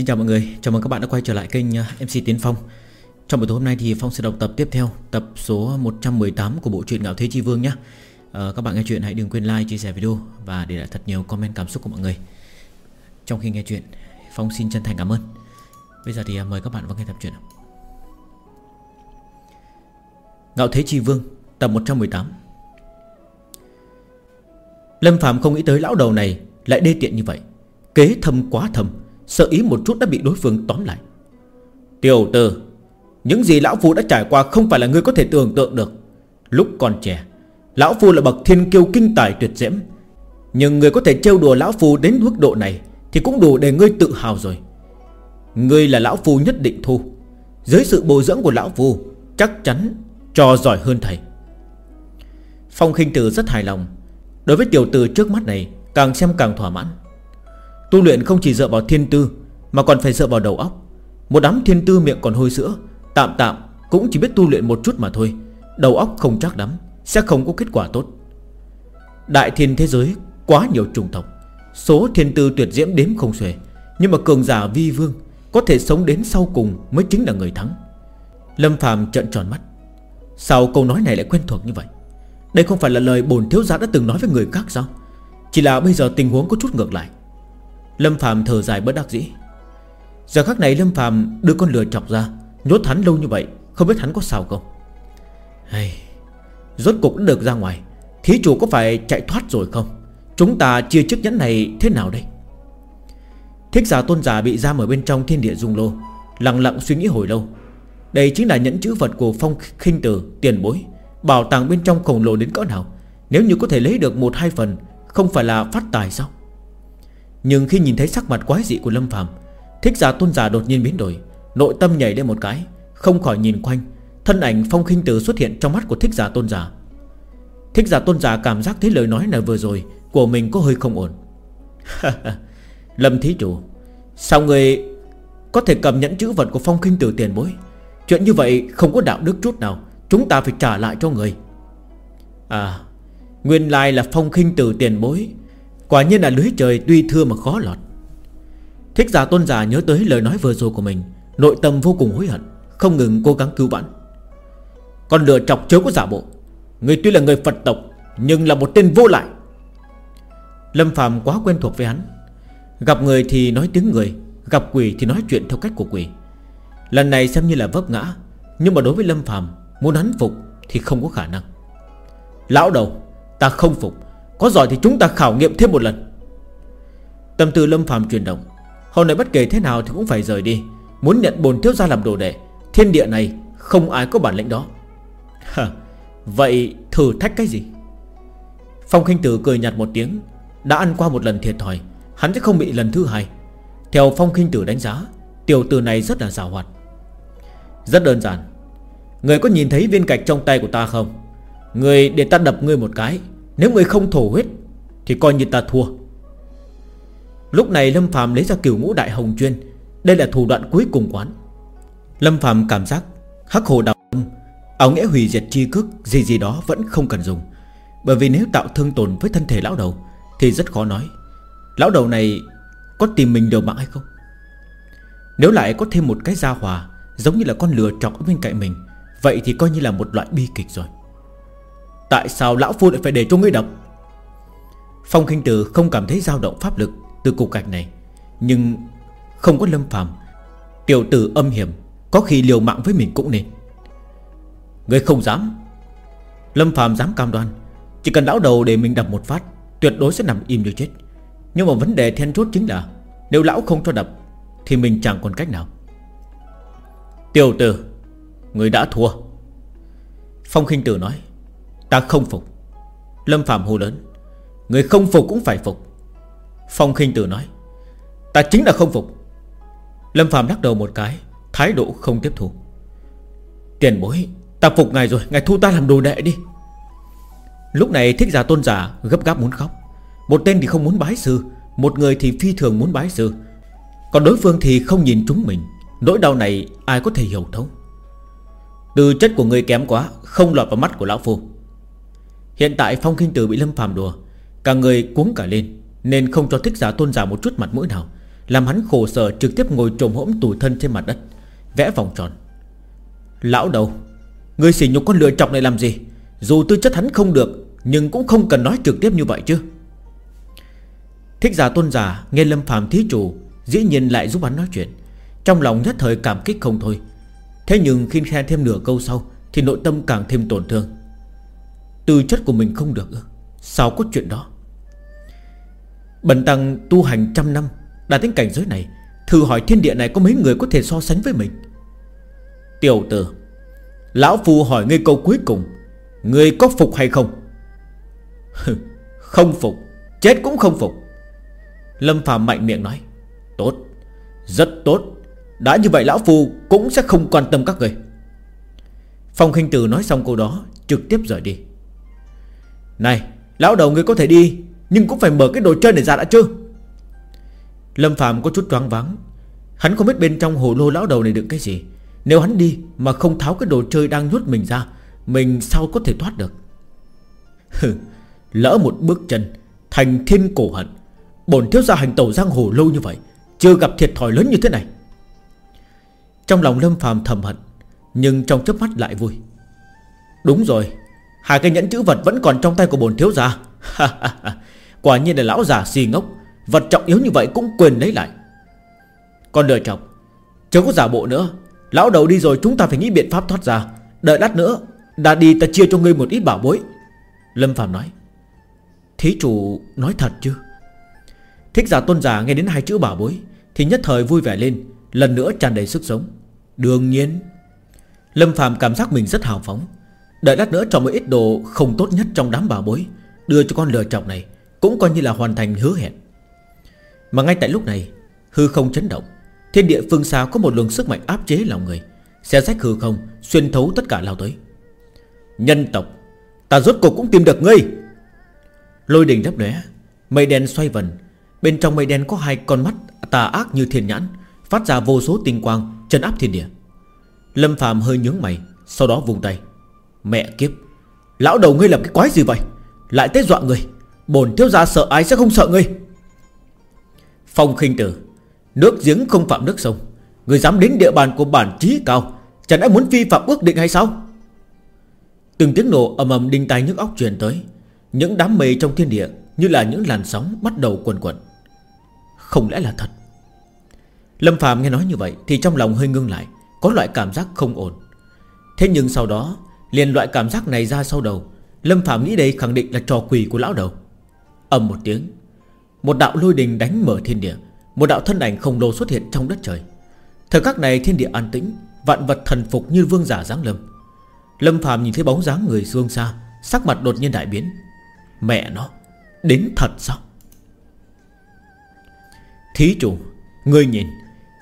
Xin chào mọi người, chào mừng các bạn đã quay trở lại kênh à, MC Tiến Phong. Trong buổi tối hôm nay thì Phong sẽ đọc tập tiếp theo Tập số 118 của bộ truyện Ngạo Thế Chi Vương nhé à, ờ, Các bạn nghe chuyện hãy đừng quên like, chia sẻ video Và để lại thật nhiều comment cảm xúc của mọi người. Trong khi nghe chuyện Phong xin chân thành cảm ơn. Bây giờ thì à, mời các bạn vào nghe tập truyện Ngạo Thế Chi Vương Tập 118 Lâm Phạm không nghĩ tới lão đầu này Lại đê tiện như vậy. Kế thâm quá thâm Sợ ý một chút đã bị đối phương tóm lại. Tiểu tử, Những gì Lão Phu đã trải qua không phải là ngươi có thể tưởng tượng được. Lúc còn trẻ, Lão Phu là bậc thiên kiêu kinh tài tuyệt diễm. Nhưng người có thể trêu đùa Lão Phu đến mức độ này Thì cũng đủ để ngươi tự hào rồi. Ngươi là Lão Phu nhất định thu. Dưới sự bồi dưỡng của Lão Phu, Chắc chắn cho giỏi hơn thầy. Phong khinh tử rất hài lòng. Đối với tiểu tử trước mắt này, Càng xem càng thỏa mãn. Tu luyện không chỉ dựa vào thiên tư, Mà còn phải dựa vào đầu óc. Một đám thiên tư miệng còn hôi sữa, Tạm tạm cũng chỉ biết tu luyện một chút mà thôi. Đầu óc không chắc lắm, Sẽ không có kết quả tốt. Đại thiên thế giới, quá nhiều trùng tộc. Số thiên tư tuyệt diễm đếm không xuể, Nhưng mà cường giả vi vương Có thể sống đến sau cùng mới chính là người thắng. Lâm phàm trận tròn mắt. Sao câu nói này lại quen thuộc như vậy? Đây không phải là lời bồn thiếu gia đã từng nói với người khác sao? Chỉ là bây giờ tình huống có chút ngược lại. Lâm Phạm thở dài bất đắc dĩ. Giờ khắc này Lâm Phạm đưa con lừa chọc ra Nhốt hắn lâu như vậy Không biết hắn có sao không? Hey, Rốt cục đã được ra ngoài Thí chủ có phải chạy thoát rồi không? Chúng ta chia chiếc nhẫn này thế nào đây? Thích giả tôn giả bị giam ở bên trong thiên địa dung lô Lặng lặng suy nghĩ hồi lâu. Đây chính là nhẫn chữ vật của phong khinh tử Tiền bối Bảo tàng bên trong khổng lồ đến cỡ nào? Nếu như có thể lấy được một hai phần Không phải là phát tài sao? Nhưng khi nhìn thấy sắc mặt quái dị của Lâm Phàm, Thích giả tôn giả đột nhiên biến đổi, Nội tâm nhảy lên một cái, Không khỏi nhìn quanh, Thân ảnh phong khinh tử xuất hiện trong mắt của thích giả tôn giả. Thích giả tôn giả cảm giác thấy lời nói này vừa rồi Của mình có hơi không ổn. Lâm thí chủ, Sao người có thể cầm nhẫn chữ vật của phong khinh tử tiền bối? Chuyện như vậy không có đạo đức chút nào, Chúng ta phải trả lại cho người. À Nguyên lai là phong khinh tử tiền bối Quả nhiên là lưới trời tuy thưa mà khó lọt. Thích giả tôn giả nhớ tới lời nói vừa rồi của mình, Nội tâm vô cùng hối hận, Không ngừng cố gắng cứu vãn. Còn lừa chọc chớ có giả bộ, Người tuy là người Phật tộc, Nhưng là một tên vô lại. Lâm Phạm quá quen thuộc với hắn, Gặp người thì nói tiếng người, Gặp quỷ thì nói chuyện theo cách của quỷ. Lần này xem như là vấp ngã, Nhưng mà đối với Lâm Phạm Muốn hắn phục thì không có khả năng. Lão đầu, Ta không phục có giỏi thì chúng ta khảo nghiệm thêm một lần. Tâm tư lâm phàm chuyển động. Hôm nay bất kể thế nào thì cũng phải rời đi. Muốn nhận bồn thiếu gia làm đồ đệ Thiên địa này không ai có bản lĩnh đó. Hả, Vậy thử thách cái gì? Phong khinh tử cười nhạt một tiếng. Đã ăn qua một lần thiệt thòi Hắn sẽ không bị lần thứ hai. Theo phong khinh tử đánh giá Tiểu tử này rất là rào hoạt. Rất đơn giản. Người có nhìn thấy viên gạch trong tay của ta không? Người để ta đập ngươi một cái nếu người không thổ huyết, Thì coi như ta thua. Lúc này Lâm Phạm lấy ra kiểu ngũ đại hồng chuyên. Đây là thủ đoạn cuối cùng quán. Lâm Phạm cảm giác Hắc hồ đạo âm Áo nghĩa hủy diệt chi cước Gì gì đó vẫn không cần dùng. Bởi vì nếu tạo thương tổn với thân thể lão đầu, Thì rất khó nói. Lão đầu này có tìm mình đều mạng hay không? Nếu lại có thêm một cái gia hòa, Giống như là con lừa trọc ở bên cạnh mình, Vậy thì coi như là một loại bi kịch rồi. Tại sao lão phu lại phải để cho ngươi đập Phong kinh tử không cảm thấy dao động pháp lực Từ cục gạch này, Nhưng không có lâm phàm, Tiểu tử âm hiểm, Có khi liều mạng với mình cũng nên. Ngươi không dám. Lâm phàm dám cam đoan, Chỉ cần lão đầu để mình đập một phát, Tuyệt đối sẽ nằm im như chết. Nhưng mà vấn đề then chốt chính là, Nếu lão không cho đập Thì mình chẳng còn cách nào. Tiểu tử Người đã thua. Phong khinh tử nói Ta không phục. Lâm Phạm hô lớn. Người không phục cũng phải phục. Phong khinh tử nói. Ta chính là không phục. Lâm Phạm lắc đầu một cái, Thái độ không tiếp thu. Tiền bối, Ta phục ngài rồi, Ngài thu ta làm đồ đệ đi. Lúc này thích giả tôn giả gấp gáp muốn khóc. Một tên thì không muốn bái sư, Một người thì phi thường muốn bái sư. Còn đối phương thì không nhìn chúng mình. Nỗi đau này ai có thể hiểu thấu? Từ chất của người kém quá, Không lọt vào mắt của Lão Phu. Hiện tại Phong Kinh Tử bị Lâm Phàm đùa, Cả người cuống cả lên, Nên không cho thích giả tôn giả một chút mặt mũi nào, Làm hắn khổ sở trực tiếp ngồi trồm hỗn tủi thân trên mặt đất, Vẽ vòng tròn. Lão đầu người xỉ nhục con lựa chọc này làm gì? Dù tư chất hắn không được, Nhưng cũng không cần nói trực tiếp như vậy chứ. Thích giả tôn giả Nghe lâm phàm thí chủ, Dĩ nhiên lại giúp hắn nói chuyện. Trong lòng nhất thời cảm kích không thôi. Thế nhưng khi khen thêm nửa câu sau, Thì nội tâm càng thêm tổn thương. Tư chất của mình không được Sao có chuyện đó? Bần tăng tu hành trăm năm Đã đến cảnh giới này, Thử hỏi thiên địa này có mấy người có thể so sánh với mình? Tiểu tử, Lão Phu hỏi ngươi câu cuối cùng, Ngươi có phục hay không? Không phục, Chết cũng không phục. Lâm Phạm mạnh miệng nói, Tốt, Rất tốt, Đã như vậy Lão Phu cũng sẽ không quan tâm các người. Phong khinh Tử nói xong câu đó, Trực tiếp rời đi. Này, Lão đầu ngươi có thể đi, Nhưng cũng phải mở cái đồ chơi này ra đã chưa Lâm Phạm có chút choáng váng. Hắn không biết bên trong hồ lô lão đầu này đựng cái gì. Nếu hắn đi mà không tháo cái đồ chơi đang nhốt mình ra, Mình sao có thể thoát được? Lỡ một bước chân, Thành thiên cổ hận, Bổn thiếu gia hành tẩu giang hồ lâu như vậy, Chưa gặp thiệt thòi lớn như thế này. Trong lòng Lâm Phàm thầm hận, Nhưng trong chớp mắt lại vui. Đúng rồi Hai cái nhẫn chữ vật vẫn còn trong tay của bổn thiếu gia. Quả nhiên là lão già si ngốc Vật trọng yếu như vậy cũng quên lấy lại. Còn lừa chồng, Chưa có giả bộ nữa. Lão đầu đi rồi chúng ta phải nghĩ biện pháp thoát ra. Đợi lát nữa Đã đi ta chia cho ngươi một ít bảo bối. Lâm Phạm nói Thí chủ nói thật chứ? Thích giả tôn giả nghe đến hai chữ bảo bối Thì nhất thời vui vẻ lên Lần nữa tràn đầy sức sống. Đương nhiên. Lâm Phạm cảm giác mình rất hào phóng. Đợi lát nữa cho một ít đồ không tốt nhất trong đám bà bối, Đưa cho con lừa chọc này, Cũng coi như là hoàn thành hứa hẹn. Mà ngay tại lúc này, Hư không chấn động. Thiên địa phương xa có một luồng sức mạnh áp chế lòng người Xe rách hư không, Xuyên thấu tất cả lao tới. Nhân tộc, Ta rốt cuộc cũng tìm được ngươi. Lôi đình đắp lóe, Mây đen xoay vần. Bên trong mây đen có hai con mắt tà ác như thiên nhãn, Phát ra vô số tinh quang Chân áp thiên địa. Lâm phàm hơi nhướng mày, Sau đó vùng tay. Mẹ kiếp, Lão đầu ngươi làm cái quái gì vậy? Lại tới dọa người, Bồn thiếu gia sợ ai sẽ không sợ ngươi? Phong khinh tử, Nước giếng không phạm nước sông Người dám đến địa bàn của bản trí cao, Chẳng lẽ muốn vi phạm ước định hay sao? Từng tiếng nổ ầm ầm đinh tai nhức óc truyền tới, Những đám mây trong thiên địa Như là những làn sóng bắt đầu quần quẩn Không lẽ là thật? Lâm Phạm nghe nói như vậy Thì trong lòng hơi ngưng lại, Có loại cảm giác không ổn. Thế nhưng sau đó Liền loại cảm giác này ra sau đầu. Lâm Phạm nghĩ đây khẳng định là trò quỷ của lão đầu. Ầm một tiếng, Một đạo lôi đình đánh mở thiên địa, Một đạo thân ảnh khổng lồ xuất hiện trong đất trời. Thời khắc này thiên địa an tĩnh, Vạn vật thần phục như vương giả giáng lâm. Lâm Phạm nhìn thấy bóng dáng người xương xa, Sắc mặt đột nhiên đại biến. Mẹ nó, Đến thật sao? Thí chủ, Ngươi nhìn,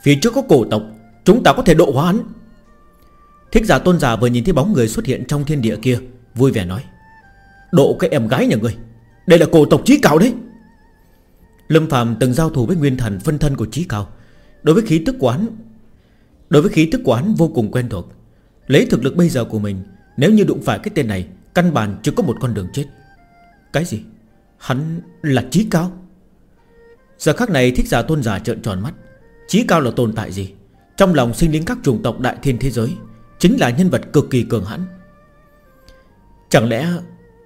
Phía trước có cổ tộc, Chúng ta có thể độ hóa hắn Thích giả tôn giả vừa nhìn thấy bóng người xuất hiện trong thiên địa kia, Vui vẻ nói, Độ cái em gái nhà người Đây là cổ tộc trí cao đấy. Lâm Phạm từng giao thủ với nguyên thần phân thân của trí cao. Đối với khí tức quán Đối với khí tức quán vô cùng quen thuộc. Lấy thực lực bây giờ của mình, Nếu như đụng phải cái tên này, Căn bản chưa có một con đường chết. Cái gì? Hắn là trí cao? Giờ khắc này thích giả tôn giả trợn tròn mắt. Trí cao là tồn tại gì? Trong lòng sinh linh các chủng tộc đại thiên thế giới Chính là nhân vật cực kỳ cường hãn. Chẳng lẽ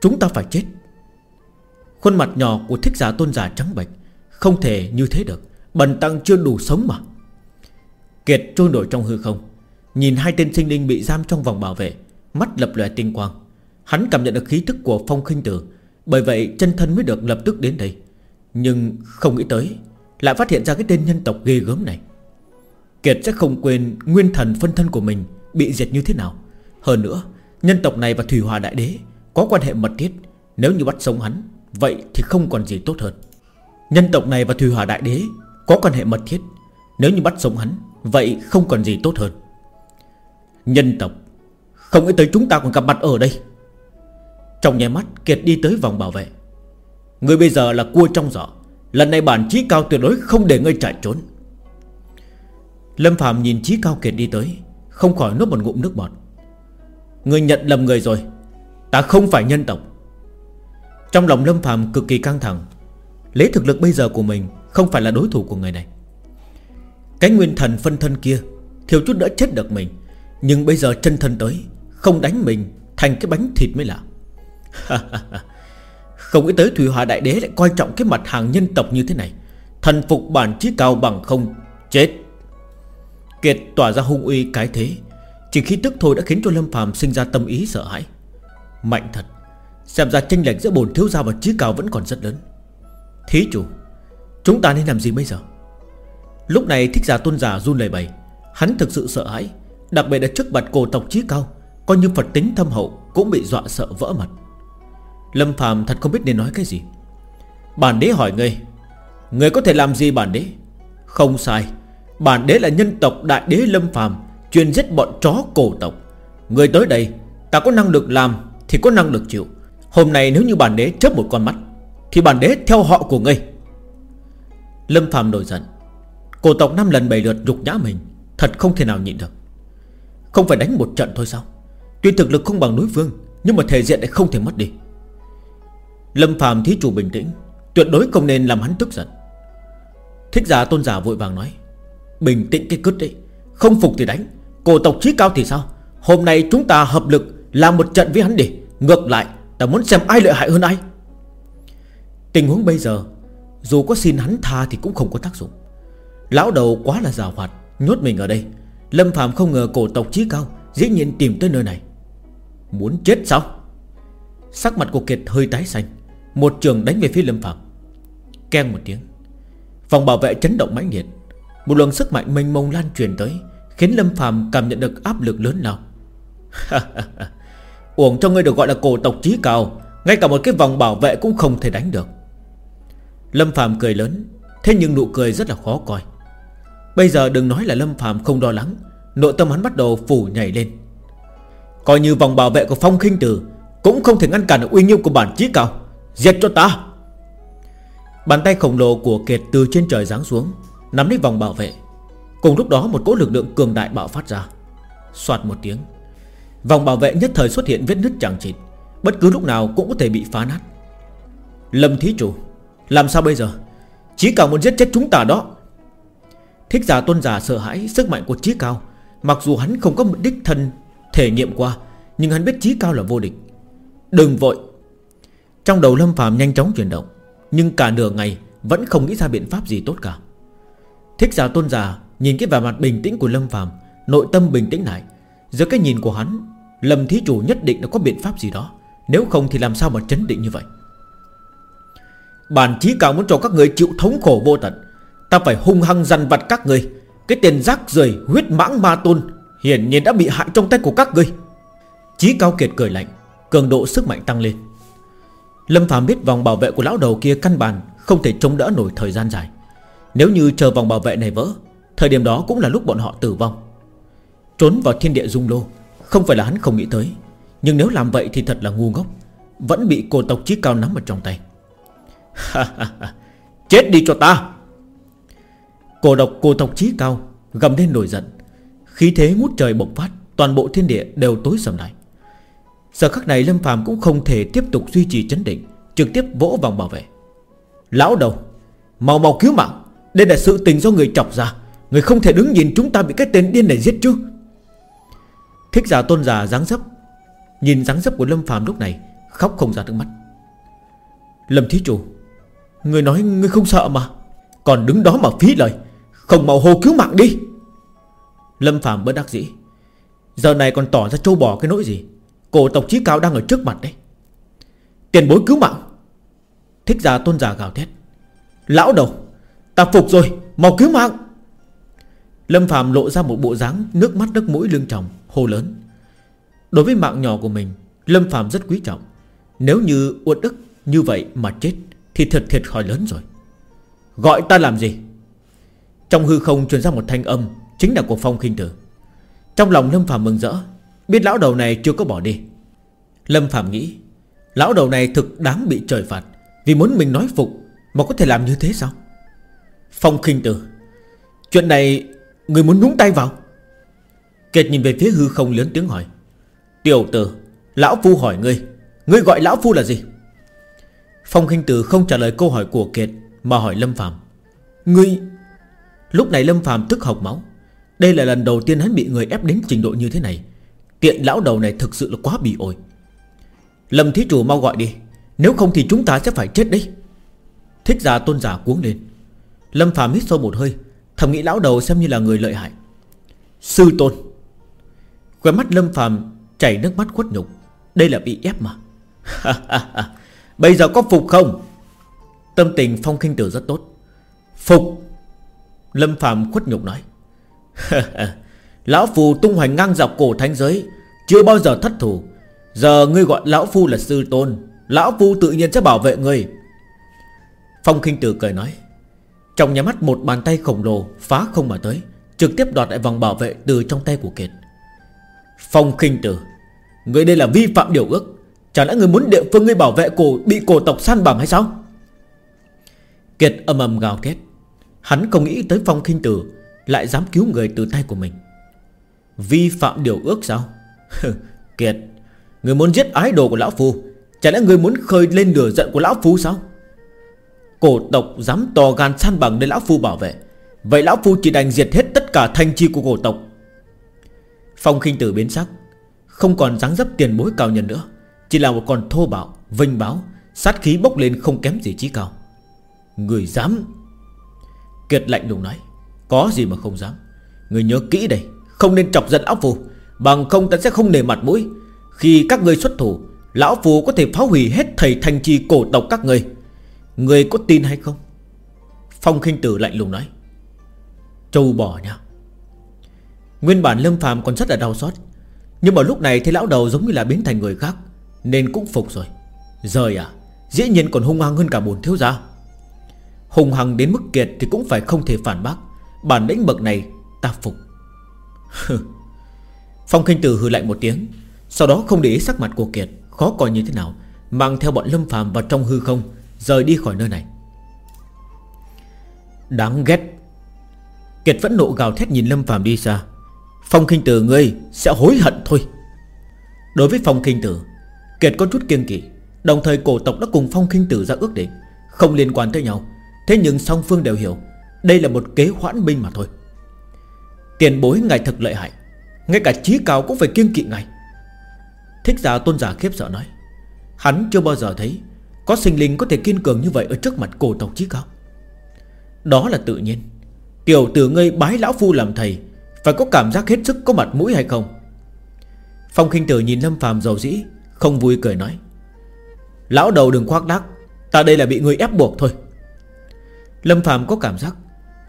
Chúng ta phải chết? Khuôn mặt nhỏ của thích giả tôn giả trắng bệch, Không thể như thế được, Bần tăng chưa đủ sống mà. Kiệt trôi nổi trong hư không, Nhìn hai tên sinh linh bị giam trong vòng bảo vệ, Mắt lập lòe tinh quang. Hắn cảm nhận được khí tức của phong khinh tử, Bởi vậy chân thân mới được lập tức đến đây. Nhưng không nghĩ tới, Lại phát hiện ra cái tên nhân tộc ghê gớm này. Kiệt sẽ không quên Nguyên thần phân thân của mình Bị diệt như thế nào? Hơn nữa, Nhân tộc này và Thủy Hòa Đại Đế Có quan hệ mật thiết. Nếu như bắt sống hắn, Vậy thì không còn gì tốt hơn. Nhân tộc này và Thủy Hòa Đại Đế Có quan hệ mật thiết. Nếu như bắt sống hắn, Vậy không còn gì tốt hơn. Nhân tộc, Không nghĩ tới chúng ta còn gặp mặt ở đây. Trong nháy mắt, Kiệt đi tới vòng bảo vệ. Người bây giờ là cua trong giỏ. Lần này bản trí cao tuyệt đối không để ngươi chạy trốn. Lâm Phạm nhìn trí cao Kiệt đi tới. Không khỏi nuốt một ngụm nước bọt. Người nhận lầm người rồi, Ta không phải nhân tộc. Trong lòng Lâm Phạm cực kỳ căng thẳng, Lấy thực lực bây giờ của mình Không phải là đối thủ của người này. Cái nguyên thần phân thân kia, Thiếu chút đã chết được mình, Nhưng bây giờ chân thân tới, Không đánh mình thành cái bánh thịt mới lạ. Không nghĩ tới Thủy Hòa Đại Đế lại coi trọng cái mặt hàng nhân tộc như thế này. Thần phục bản chí cao bằng không, Chết. Kiệt tỏa ra hung uy cái thế. Chỉ khi tức thôi đã khiến cho Lâm phàm sinh ra tâm ý sợ hãi. Mạnh thật, Xem ra tranh lệch giữa bổn thiếu gia và trí cao vẫn còn rất lớn. Thí chủ, Chúng ta nên làm gì bây giờ? Lúc này thích giả tôn giả run lời bày Hắn thực sự sợ hãi, Đặc biệt là trước mặt cổ tộc trí cao, Coi như Phật tính thâm hậu Cũng bị dọa sợ vỡ mặt. Lâm phàm thật không biết nên nói cái gì. Bản đế hỏi ngươi Ngươi có thể làm gì bản đế? Không sai Bản đế là nhân tộc đại đế Lâm phàm, Chuyên giết bọn chó cổ tộc. Người tới đây, Ta có năng lực làm Thì có năng lực chịu. Hôm nay nếu như bản đế chớp một con mắt, Thì bản đế theo họ của ngươi. Lâm phàm nổi giận. Cổ tộc năm lần bảy lượt rục nhã mình, Thật không thể nào nhịn được. Không phải đánh một trận thôi sao? Tuy thực lực không bằng núi vương Nhưng mà thể diện lại không thể mất đi. Lâm phàm thí chủ bình tĩnh, Tuyệt đối không nên làm hắn tức giận. Thích giả tôn giả vội vàng nói Bình tĩnh cái cứt đấy. Không phục thì đánh. Cổ tộc trí cao thì sao? Hôm nay chúng ta hợp lực Làm một trận với hắn đi. Ngược lại, Ta muốn xem ai lợi hại hơn ai. Tình huống bây giờ, Dù có xin hắn tha thì cũng không có tác dụng. Lão đầu quá là rào hoạt, Nhốt mình ở đây. Lâm Phạm không ngờ cổ tộc trí cao Dĩ nhiên tìm tới nơi này. Muốn chết sao? Sắc mặt của Kiệt hơi tái xanh. Một trường đánh về phía Lâm Phạm Keng một tiếng. Phòng bảo vệ chấn động mãnh liệt. Một luồng sức mạnh mênh mông lan truyền tới, Khiến Lâm Phạm cảm nhận được áp lực lớn nào Uổng cho ngươi được gọi là cổ tộc trí cao, Ngay cả một cái vòng bảo vệ cũng không thể đánh được. Lâm Phạm cười lớn, Thế nhưng nụ cười rất là khó coi. Bây giờ đừng nói là Lâm Phạm không lo lắng, Nội tâm hắn bắt đầu phủ nhảy lên. Coi như vòng bảo vệ của Phong khinh Tử Cũng không thể ngăn cản được uy nghiêm của bản chí cao. Diệt cho ta! Bàn tay khổng lồ của Kiệt từ trên trời giáng xuống Nắm lấy vòng bảo vệ. Cùng lúc đó, một cỗ lực lượng cường đại bạo phát ra. Xoạt một tiếng, Vòng bảo vệ nhất thời xuất hiện vết nứt chẳng chịt. Bất cứ lúc nào cũng có thể bị phá nát. Lâm thí chủ, Làm sao bây giờ? Chí cao muốn giết chết chúng ta đó. Thích giả tôn giả sợ hãi, sức mạnh của chí cao, Mặc dù hắn không có đích thân Thể nghiệm qua, Nhưng hắn biết chí cao là vô địch. Đừng vội. Trong đầu Lâm phàm nhanh chóng chuyển động, Nhưng cả nửa ngày Vẫn không nghĩ ra biện pháp gì tốt cả. Thích giả tôn giả Nhìn cái vẻ mặt bình tĩnh của Lâm phàm, Nội tâm bình tĩnh lại. Giữa cái nhìn của hắn, Lâm thí chủ nhất định đã có biện pháp gì đó. Nếu không thì làm sao mà chấn định như vậy? Bản chí cao muốn cho các người chịu thống khổ vô tận. Ta phải hung hăng dằn vặt các người. Cái tiền rác rời huyết mãng ma tôn Hiển nhiên đã bị hại trong tay của các người Chí cao kiệt cười lạnh, Cường độ sức mạnh tăng lên. Lâm Phạm biết vòng bảo vệ của lão đầu kia căn bản Không thể chống đỡ nổi thời gian dài. Nếu như chờ vòng bảo vệ này vỡ, Thời điểm đó cũng là lúc bọn họ tử vong. Trốn vào thiên địa dung lô, Không phải là hắn không nghĩ tới. Nhưng nếu làm vậy thì thật là ngu ngốc, Vẫn bị cổ tộc chí cao nắm ở trong tay. Chết đi cho ta! Cổ độc cổ tộc chí cao Gầm lên nổi giận. Khí thế ngút trời bộc phát, Toàn bộ thiên địa đều tối sầm lại. Giờ khắc này Lâm phàm cũng không thể tiếp tục duy trì chấn định, Trực tiếp vỗ vòng bảo vệ. Lão đầu, Mau mau cứu mạng! Đây là sự tình do người chọc ra Người không thể đứng nhìn chúng ta bị cái tên điên này giết chứ. Thích giả tôn giả dáng dấp. Nhìn dáng dấp của Lâm phàm lúc này, Khóc không ra nước mắt. Lâm thí chủ, Người nói người không sợ mà. Còn đứng đó mà phí lời. Không mau hô cứu mạng đi. Lâm Phạm bất đắc dĩ. Giờ này còn tỏ ra trâu bò cái nỗi gì? Cổ tộc chí cao đang ở trước mặt đấy. Tiền bối cứu mạng. Thích giả tôn giả gào thét. Lão đầu Ta phục rồi, Mau cứu mạng. Lâm Phạm lộ ra một bộ dáng Nước mắt nước mũi lưng tròng Hồ lớn. Đối với mạng nhỏ của mình, Lâm Phạm rất quý trọng. Nếu như uất ức như vậy mà chết, Thì thật thiệt khỏi lớn rồi. Gọi ta làm gì? Trong hư không truyền ra một thanh âm, Chính là của Phong khinh Tử. Trong lòng Lâm Phạm mừng rỡ, Biết lão đầu này chưa có bỏ đi. Lâm Phạm nghĩ, Lão đầu này thực đáng bị trời phạt, Vì muốn mình nói phục Mà có thể làm như thế sao? Phong khinh Tử. Chuyện này, Người muốn nhúng tay vào? Kiệt nhìn về phía hư không lớn tiếng hỏi. Tiểu tử, Lão Phu hỏi ngươi. Ngươi gọi Lão Phu là gì? Phong khinh Tử không trả lời câu hỏi của Kiệt, Mà hỏi Lâm Phạm Ngươi, Lúc này Lâm Phạm tức học máu. Đây là lần đầu tiên hắn bị người ép đến trình độ như thế này. Tiện lão đầu này thực sự là quá bị ổi. Lâm thí chủ mau gọi đi. Nếu không thì chúng ta sẽ phải chết đấy. Thích giả tôn giả cuống lên. Lâm Phạm hít sâu một hơi, Thầm nghĩ lão đầu xem như là người lợi hại. Sư tôn. Khóe mắt Lâm Phạm chảy nước mắt khuất nhục. Đây là bị ép mà. Bây giờ có phục không? Tâm tình Phong kinh Tử rất tốt. Phục. Lâm Phạm khuất nhục nói. Lão Phù tung hoành ngang dọc cổ thánh giới, Chưa bao giờ thất thủ. Giờ ngươi gọi Lão Phu là sư tôn, Lão Phu tự nhiên sẽ bảo vệ ngươi. Phong kinh Tử cười nói. Trong nhà mắt một bàn tay khổng lồ Phá không mà tới, Trực tiếp đoạt lại vòng bảo vệ từ trong tay của Kiệt. Phong kinh Tử, người đây là vi phạm điều ước. Chẳng lẽ người muốn địa phương người bảo vệ cổ, Bị cổ tộc săn bằng hay sao? Kiệt âm ầm gào thét. Hắn không nghĩ tới phong kinh tử, Lại dám cứu người từ tay của mình. Vi phạm điều ước sao? Kiệt, Người muốn giết ái đồ của Lão Phu Chẳng lẽ người muốn khơi lên lửa giận của Lão Phu sao? Cổ tộc dám to gan san bằng để Lão Phu bảo vệ. Vậy Lão Phu chỉ đành diệt hết tất cả thanh chi của cổ tộc. Phong khinh tử biến sắc Không còn dáng dấp tiền bối cao nhân nữa Chỉ là một con thô bạo, vinh báo Sát khí bốc lên không kém gì trí cao. Người dám? Kiệt lạnh lùng nói Có gì mà không dám? Người nhớ kỹ đây Không nên chọc giận Lão Phù Bằng không ta sẽ không nề mặt mũi. Khi các ngươi xuất thủ Lão Phù có thể phá hủy hết thầy thanh chi cổ tộc các ngươi. Người có tin hay không? Phong khinh tử lạnh lùng nói. Châu bò nha. Nguyên bản Lâm phàm còn rất là đau xót. Nhưng mà lúc này thấy lão đầu giống như là biến thành người khác, Nên cũng phục rồi. Rời à Dĩ nhiên còn hung hăng hơn cả bồn thiếu gia. Hùng hăng đến mức kiệt thì cũng phải không thể phản bác. Bản lĩnh bậc này, ta phục. Phong Kinh Tử hừ lạnh một tiếng, Sau đó không để ý sắc mặt của Kiệt, Khó coi như thế nào, Mang theo bọn Lâm phàm vào trong hư không Rời đi khỏi nơi này. Đáng ghét. Kiệt vẫn nộ gào thét nhìn Lâm Phạm đi xa. Phong Kinh Tử, ngươi sẽ hối hận thôi. Đối với Phong Kinh Tử, Kiệt có chút kiêng kỵ, Đồng thời cổ tộc đã cùng Phong Kinh Tử ra ước định, Không liên quan tới nhau. Thế nhưng song phương đều hiểu, Đây là một kế hoãn binh mà thôi. Tiền bối, ngài thật lợi hại. Ngay cả trí cao cũng phải kiêng kỵ ngài. Thích giả tôn giả khiếp sợ nói, Hắn chưa bao giờ thấy có sinh linh có thể kiên cường như vậy Ở trước mặt cổ tộc trí cao Đó là tự nhiên. Tiểu tử ngươi bái lão phu làm thầy, Phải có cảm giác hết sức có mặt mũi hay không? Phong khinh tử nhìn Lâm phàm giàu dĩ, Không vui cười nói, Lão đầu đừng khoác đắc Ta đây là bị người ép buộc thôi. Lâm Phạm có cảm giác,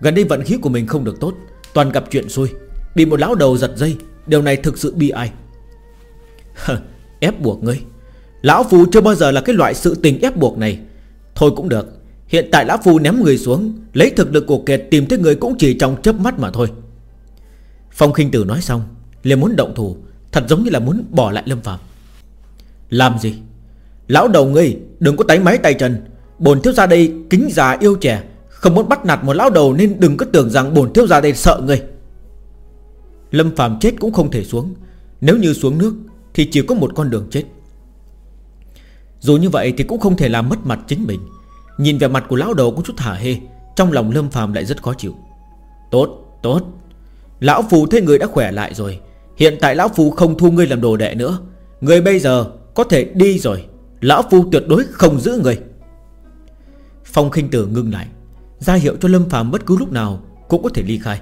Gần đây vận khí của mình không được tốt, Toàn gặp chuyện xui, Bị một lão đầu giật dây, Điều này thực sự bi ai. Ép buộc ngươi. Lão Phu chưa bao giờ là cái loại sự tình ép buộc này. Thôi cũng được, Hiện tại Lão Phu ném người xuống, Lấy thực lực của Kiệt tìm thấy người cũng chỉ trong chớp mắt mà thôi. Phong khinh Tử nói xong, liền muốn động thủ, Thật giống như là muốn bỏ lại Lâm Phạm Làm gì? Lão đầu ngươi, đừng có tái máy tay chân. Bồn thiếu ra đây kính già yêu trẻ, không muốn bắt nạt một lão đầu Nên đừng có tưởng rằng bổn thiếu gia đây sợ ngươi. Lâm Phạm chết cũng không thể xuống. Nếu như xuống nước Thì chỉ có một con đường chết. Dù như vậy thì cũng không thể làm mất mặt chính mình. Nhìn về mặt của lão đầu có chút thả hê Trong lòng Lâm phàm lại rất khó chịu. Tốt, tốt. Lão Phù thấy người đã khỏe lại rồi. Hiện tại Lão Phù không thu ngươi làm đồ đệ nữa. Người bây giờ có thể đi rồi. Lão Phu tuyệt đối không giữ người Phong khinh tử ngưng lại. Ra hiệu cho Lâm Phạm bất cứ lúc nào Cũng có thể ly khai.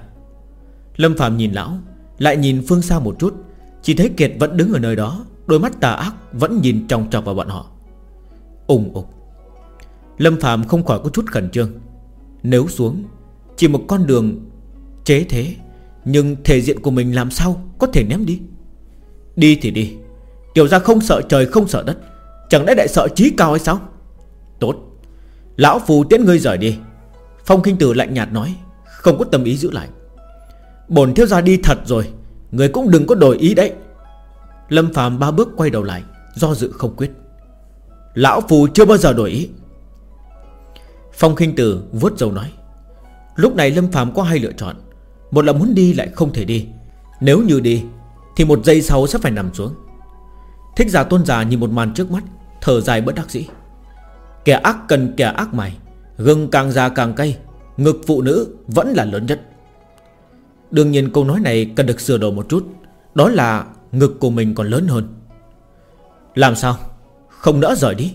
Lâm Phạm nhìn lão Lại nhìn phương xa một chút Chỉ thấy Kiệt vẫn đứng ở nơi đó Đôi mắt tà ác vẫn nhìn trong trọc vào bọn họ ủng ục. Lâm Phạm không khỏi có chút khẩn trương. Nếu xuống, Chỉ một con đường chế thế, Nhưng thể diện của mình làm sao Có thể ném đi? Đi thì đi, Tiểu ra không sợ trời, không sợ đất. Chẳng lẽ đại sợ trí cao hay sao? Tốt, Lão phù tiễn ngươi rời đi. Phong Kinh Tử lạnh nhạt nói, Không có tâm ý giữ lại. Bổn thiếu gia đi thật rồi, Người cũng đừng có đổi ý đấy. Lâm Phạm ba bước quay đầu lại, Do dự không quyết. Lão Phù chưa bao giờ đổi ý. Phong Kinh Tử vuốt dầu nói, Lúc này Lâm Phạm có hai lựa chọn, Một là muốn đi lại không thể đi, Nếu như đi Thì một giây sau sẽ phải nằm xuống. Thích giả tôn giả nhìn một màn trước mắt, Thở dài bất đắc dĩ. Kẻ ác cần kẻ ác mày, Gừng càng già càng cay, Ngực phụ nữ vẫn là lớn nhất. Đương nhiên câu nói này cần được sửa đổi một chút, Đó là ngực của mình còn lớn hơn. Làm sao? Không nỡ rời đi.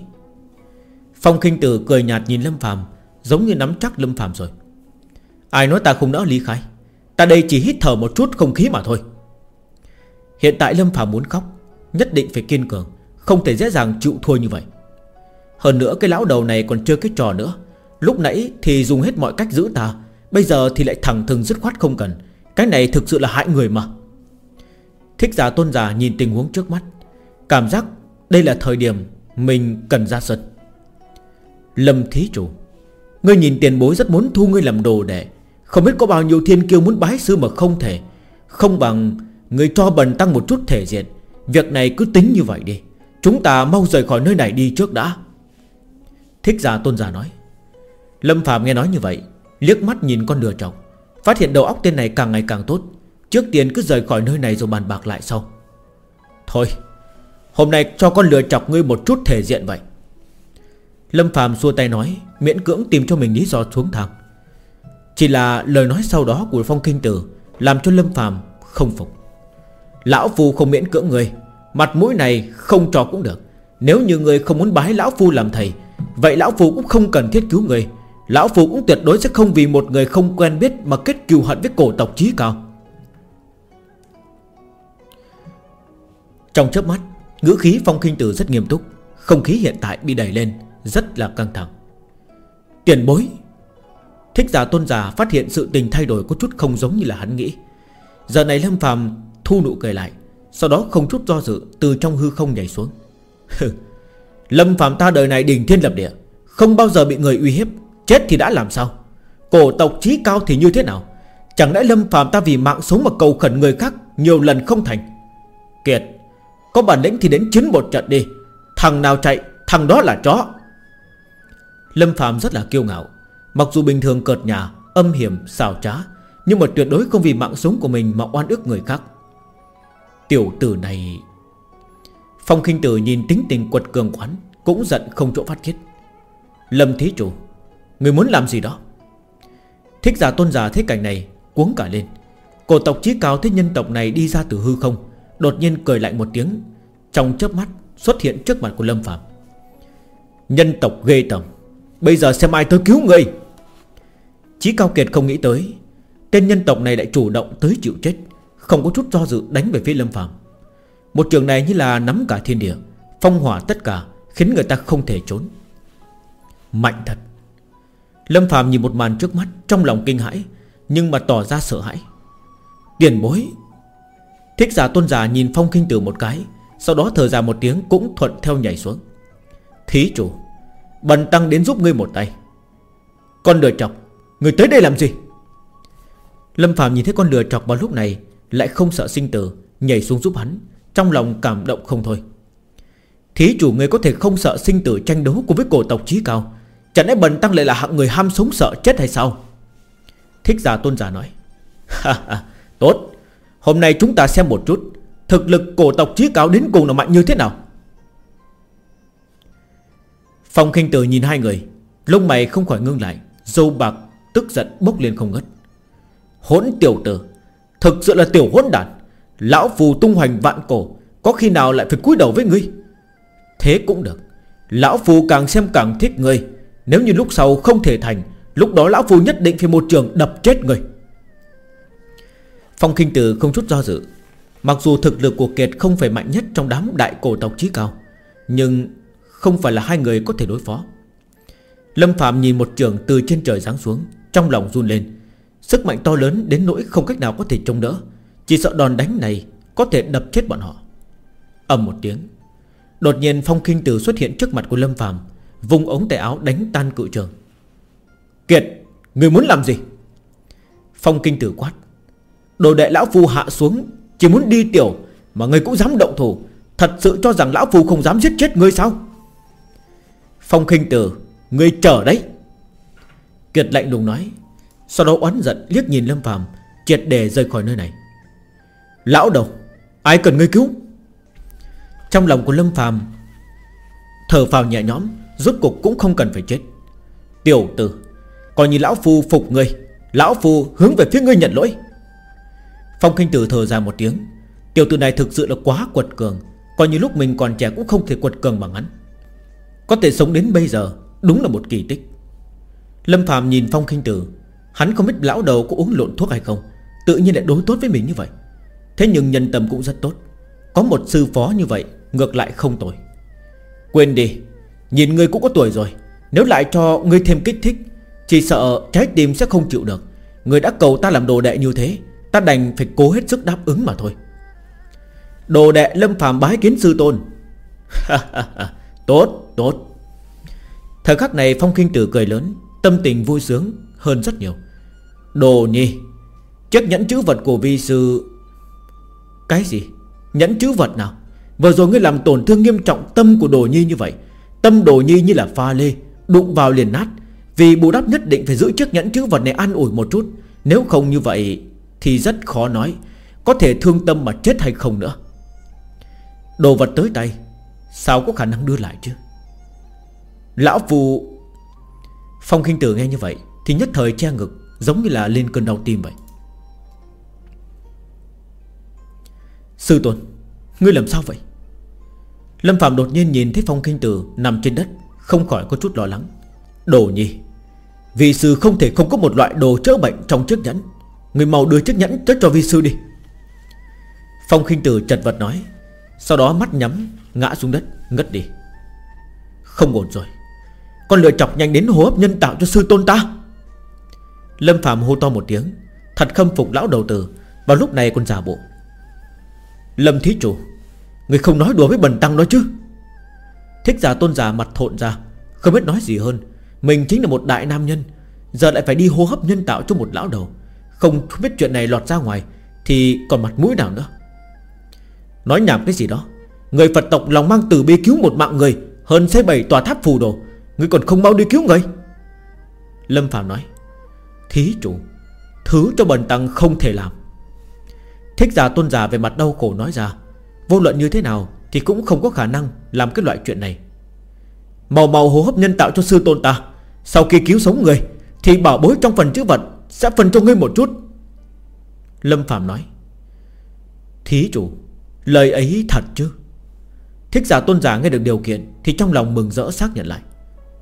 Phong kinh tử cười nhạt nhìn Lâm Phạm Giống như nắm chắc Lâm Phạm rồi. Ai nói ta không nỡ ly khai? Ta đây chỉ hít thở một chút không khí mà thôi. Hiện tại Lâm Phạm muốn khóc, Nhất định phải kiên cường, Không thể dễ dàng chịu thua như vậy. Hơn nữa cái lão đầu này còn chưa cái trò nữa. Lúc nãy thì dùng hết mọi cách giữ ta, Bây giờ thì lại thẳng thừng dứt khoát không cần. Cái này thực sự là hại người mà. Thích giả tôn giả nhìn tình huống trước mắt, Cảm giác đây là thời điểm mình cần ra sân. Lâm thí chủ Ngươi nhìn tiền bối rất muốn thu ngươi làm đồ đệ. Không biết có bao nhiêu thiên kiêu muốn bái sư mà không thể. Không bằng Ngươi cho bần tăng một chút thể diện. Việc này cứ tính như vậy đi. Chúng ta mau rời khỏi nơi này đi trước đã. Thích giả tôn giả nói. Lâm Phạm nghe nói như vậy Liếc mắt nhìn con lừa chồng, Phát hiện đầu óc tên này càng ngày càng tốt. Trước tiên cứ rời khỏi nơi này rồi bàn bạc lại sau. Thôi Hôm nay cho con lừa chọc ngươi một chút thể diện vậy. Lâm Phạm xua tay nói, Miễn cưỡng tìm cho mình lý do xuống thang Chỉ là lời nói sau đó của Phong Kinh Tử Làm cho Lâm Phạm không phục. Lão Phu không miễn cưỡng người Mặt mũi này không cho cũng được. Nếu như người không muốn bái Lão Phu làm thầy, Vậy Lão Phu cũng không cần thiết cứu người Lão Phu cũng tuyệt đối sẽ không vì một người không quen biết Mà kết cừu hận với cổ tộc trí cao. Trong chớp mắt Ngữ khí Phong Kinh Tử rất nghiêm túc, Không khí hiện tại bị đẩy lên, Rất là căng thẳng. Tiền bối, Thích giả tôn giả phát hiện sự tình thay đổi Có chút không giống như là hắn nghĩ. Giờ này Lâm Phàm thu nụ cười lại, Sau đó không chút do dự Từ trong hư không nhảy xuống. Lâm phàm ta đời này đình thiên lập địa, Không bao giờ bị người uy hiếp, Chết thì đã làm sao? Cổ tộc trí cao thì như thế nào? Chẳng lẽ Lâm phàm ta vì mạng sống mà cầu khẩn người khác Nhiều lần không thành? Kiệt! Có bản lĩnh thì đến chiến một trận đi. Thằng nào chạy Thằng đó là chó. Lâm Phạm rất là kiêu ngạo. Mặc dù bình thường cợt nhà Âm hiểm, xào trá Nhưng mà tuyệt đối không vì mạng sống của mình Mà oan ức người khác. Tiểu tử này Phong khinh tử nhìn tính tình quật cường quán Cũng giận không chỗ phát thiết Lâm thí chủ Người muốn làm gì đó? Thích giả tôn giả thế cảnh này Cuống cả lên. Cổ tộc chí cao thấy nhân tộc này đi ra từ hư không Đột nhiên cười lại một tiếng, Trong chớp mắt xuất hiện trước mặt của Lâm Phạm Nhân tộc ghê tầm Bây giờ xem ai tới cứu người. Chí cao kiệt không nghĩ tới, Tên nhân tộc này lại chủ động tới chịu chết, Không có chút do dự đánh về phía Lâm Phạm Một trường này như là nắm cả thiên địa, Phong hỏa tất cả, Khiến người ta không thể trốn. Mạnh thật. Lâm Phạm nhìn một màn trước mắt Trong lòng kinh hãi, Nhưng mà tỏ ra sợ hãi. Tiền bối Thích giả tôn giả nhìn phong kinh tử một cái, Sau đó thở ra một tiếng cũng thuận theo nhảy xuống. Thí chủ, Bần tăng đến giúp ngươi một tay. Con lừa chọc, Người tới đây làm gì? Lâm Phạm nhìn thấy con lừa chọc vào lúc này, Lại không sợ sinh tử, Nhảy xuống giúp hắn, Trong lòng cảm động không thôi. Thí chủ, người có thể không sợ sinh tử tranh đấu Cùng với cổ tộc trí cao, Chẳng lẽ bần tăng lại là hạng người ham sống sợ chết hay sao? Thích giả tôn giả nói Tốt Hôm nay chúng ta xem một chút, Thực lực cổ tộc trí cao đến cùng là mạnh như thế nào. Phong khinh tử nhìn hai người, Lông mày không khỏi ngưng lại, Dâu bạc tức giận bốc lên không ngất Hỗn tiểu tử, Thực sự là tiểu hỗn đản, Lão phù tung hoành vạn cổ, Có khi nào lại phải cúi đầu với ngươi? Thế cũng được, Lão phù càng xem càng thích ngươi, Nếu như lúc sau không thể thành, Lúc đó lão phù nhất định phải một trường đập chết ngươi. Phong kinh tử không chút do dự. Mặc dù thực lực của Kiệt không phải mạnh nhất Trong đám đại cổ tộc trí cao, Nhưng không phải là hai người có thể đối phó. Lâm Phạm nhìn một trường từ trên trời giáng xuống, Trong lòng run lên. Sức mạnh to lớn đến nỗi không cách nào có thể chống đỡ, Chỉ sợ đòn đánh này Có thể đập chết bọn họ. Ầm một tiếng, Đột nhiên phong kinh tử xuất hiện trước mặt của Lâm Phạm Vùng ống tay áo đánh tan cự trường. Kiệt, Người muốn làm gì? Phong kinh tử quát. Đồ đệ lão phu hạ xuống, Chỉ muốn đi tiểu, Mà ngươi cũng dám động thủ. Thật sự cho rằng lão phu không dám giết chết ngươi sao? Phong kinh tử, Ngươi chờ đấy. Kiệt lạnh lùng nói, Sau đó oán giận liếc nhìn Lâm Phàm, Triệt để rời khỏi nơi này. Lão đầu, Ai cần ngươi cứu? Trong lòng của Lâm Phàm, Thở phào nhẹ nhõm, Rốt cục cũng không cần phải chết. Tiểu tử, Coi như lão phu phục ngươi, Lão phu hướng về phía ngươi nhận lỗi. Phong Kinh Tử thở ra một tiếng. Tiểu tử này thực sự là quá quật cường, Coi như lúc mình còn trẻ cũng không thể quật cường bằng hắn. Có thể sống đến bây giờ, Đúng là một kỳ tích. Lâm Phạm nhìn Phong Kinh Tử, Hắn không biết lão đầu có uống lộn thuốc hay không, Tự nhiên lại đối tốt với mình như vậy. Thế nhưng nhân tâm cũng rất tốt, Có một sư phó như vậy Ngược lại không tồi. Quên đi, Nhìn ngươi cũng có tuổi rồi, Nếu lại cho ngươi thêm kích thích, Chỉ sợ trái tim sẽ không chịu được. Ngươi đã cầu ta làm đồ đệ như thế Ta đành phải cố hết sức đáp ứng mà thôi. Đồ đệ lâm phàm bái kiến sư tôn. Tốt tốt. Thời khắc này Phong Kinh Tử cười lớn, Tâm tình vui sướng hơn rất nhiều. Đồ nhi, Chiếc nhẫn chữ vật của vi sư Cái gì? Nhẫn chữ vật nào? Vừa rồi ngươi làm tổn thương nghiêm trọng tâm của đồ nhi như vậy. Tâm đồ nhi như là pha lê, Đụng vào liền nát. Vì bù đắp nhất định phải giữ chiếc nhẫn chữ vật này an ủi một chút. Nếu không như vậy thì rất khó nói Có thể thương tâm mà chết hay không nữa. Đồ vật tới tay, Sao có khả năng đưa lại chứ? Lão phù Phong khinh tử nghe như vậy Thì nhất thời che ngực, Giống như là lên cơn đau tim vậy. Sư tôn, Ngươi làm sao vậy? Lâm Phạm đột nhiên nhìn thấy Phong Kinh Tử Nằm trên đất, Không khỏi có chút lo lắng. Đồ nhi, Vì sư không thể không có một loại đồ chữa bệnh trong chiếc nhẫn. Người mau đưa chiếc nhẫn tới cho vi sư đi. Phong Khinh Tử chật vật nói, Sau đó mắt nhắm, Ngã xuống đất, ngất đi. Không ổn rồi. Con lựa chọc nhanh đến hô hấp nhân tạo cho sư tôn ta. Lâm Phạm hô to một tiếng, Thật khâm phục lão đầu tử, Vào lúc này còn giả bộ. Lâm thí chủ, Người không nói đùa với bần tăng đó chứ? Thích giả tôn giả mặt thộn ra, Không biết nói gì hơn. Mình chính là một đại nam nhân, Giờ lại phải đi hô hấp nhân tạo cho một lão đầu. Không biết chuyện này lọt ra ngoài, Thì còn mặt mũi nào nữa? Nói nhảm cái gì đó, Người Phật tộc lòng mang từ bi cứu một mạng người, Hơn xây bảy tòa tháp phù đồ, Người còn không mau đi cứu người? Lâm Phạm nói, Thí chủ, Thứ cho bần tăng không thể làm. Thích giả tôn giả về mặt đau khổ nói ra, Vô luận như thế nào Thì cũng không có khả năng làm cái loại chuyện này. Màu màu hô hấp nhân tạo cho sư tôn ta, Sau khi cứu sống người Thì bảo bối trong phần chữ vật sẽ phần cho ngươi một chút. Lâm Phạm nói, Thí chủ, Lời ấy thật chứ? Thích giả tôn giả nghe được điều kiện Thì trong lòng mừng rỡ xác nhận lại.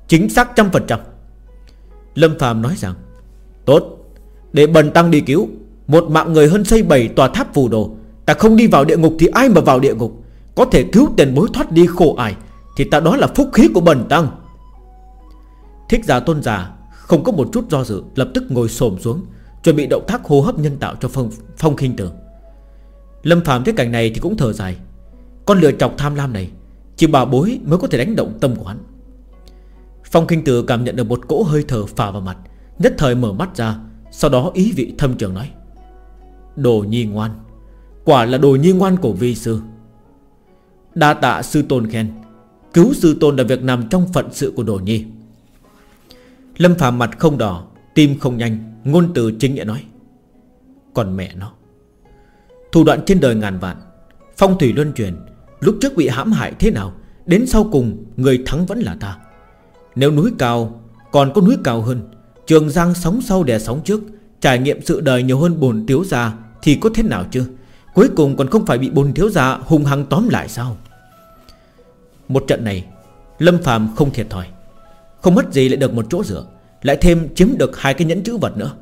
Chính xác trăm phần trăm. Lâm Phạm nói rằng, Tốt, Để bần tăng đi cứu, Một mạng người hơn xây bảy tòa tháp phù đồ, Ta không đi vào địa ngục thì ai mà vào địa ngục? Có thể cứu tiền bối thoát đi khổ ải Thì ta đó là phúc khí của bần tăng. Thích giả tôn giả không có một chút do dự Lập tức ngồi xổm xuống Chuẩn bị động tác hô hấp nhân tạo cho phong, phong khinh tử. Lâm Phạm thấy cảnh này thì cũng thở dài. Con lừa chọc tham lam này Chỉ bà bối mới có thể đánh động tâm của hắn. Phong khinh tử cảm nhận được một cỗ hơi thở phả vào mặt Nhất thời mở mắt ra Sau đó ý vị thâm trường nói. Đồ nhi ngoan Quả là đồ nhi ngoan của vi sư. Đa tạ sư tôn khen Cứu sư tôn là việc nằm trong phận sự của đồ nhi. Lâm Phạm mặt không đỏ, Tim không nhanh, Ngôn từ chính nghĩa nói, Còn mẹ nó. Thủ đoạn trên đời ngàn vạn, Phong thủy luân truyền Lúc trước bị hãm hại thế nào, Đến sau cùng người thắng vẫn là ta. Nếu núi cao, Còn có núi cao hơn, Trường Giang sóng sau đè sóng trước, Trải nghiệm sự đời nhiều hơn bồn tiếu gia Thì có thế nào chứ? Cuối cùng còn không phải bị bồn thiếu gia hung hăng tóm lại sao? Một trận này, Lâm phàm không thiệt thòi. Không mất gì lại được một chỗ dựa, Lại thêm chiếm được hai cái nhẫn chữ vật nữa.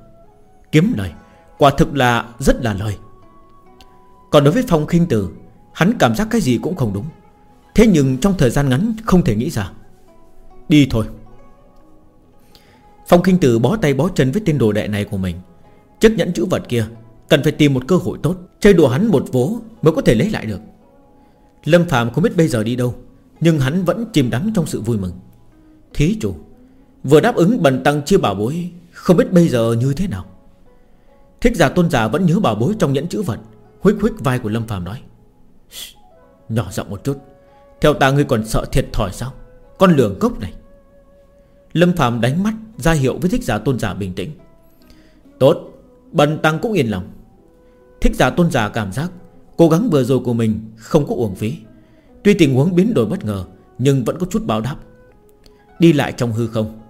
Kiếm lời, Quả thực là rất là lời. Còn đối với Phong khinh Tử, Hắn cảm giác cái gì cũng không đúng. Thế nhưng trong thời gian ngắn không thể nghĩ ra. Đi thôi. Phong khinh Tử bó tay bó chân với tên đồ đệ này của mình. Chiếc nhẫn chữ vật kia Cần phải tìm một cơ hội tốt, Chơi đùa hắn một vố mới có thể lấy lại được. Lâm Phạm không biết bây giờ đi đâu, Nhưng hắn vẫn chìm đắm trong sự vui mừng. Thí chủ, Vừa đáp ứng bần tăng chia bảo bối, Không biết bây giờ như thế nào. Thích giả tôn giả vẫn nhớ bảo bối trong nhẫn chữ vật Huých huých vai của Lâm phàm nói Nhỏ giọng một chút, Theo ta ngươi còn sợ thiệt thòi sao? Con lường cốc này. Lâm phàm đánh mắt ra hiệu với thích giả tôn giả bình tĩnh. Tốt, Bần tăng cũng yên lòng. Thích giả tôn giả cảm giác Cố gắng vừa rồi của mình không có uổng phí. Tuy tình huống biến đổi bất ngờ, Nhưng vẫn có chút báo đáp. Đi lại trong hư không.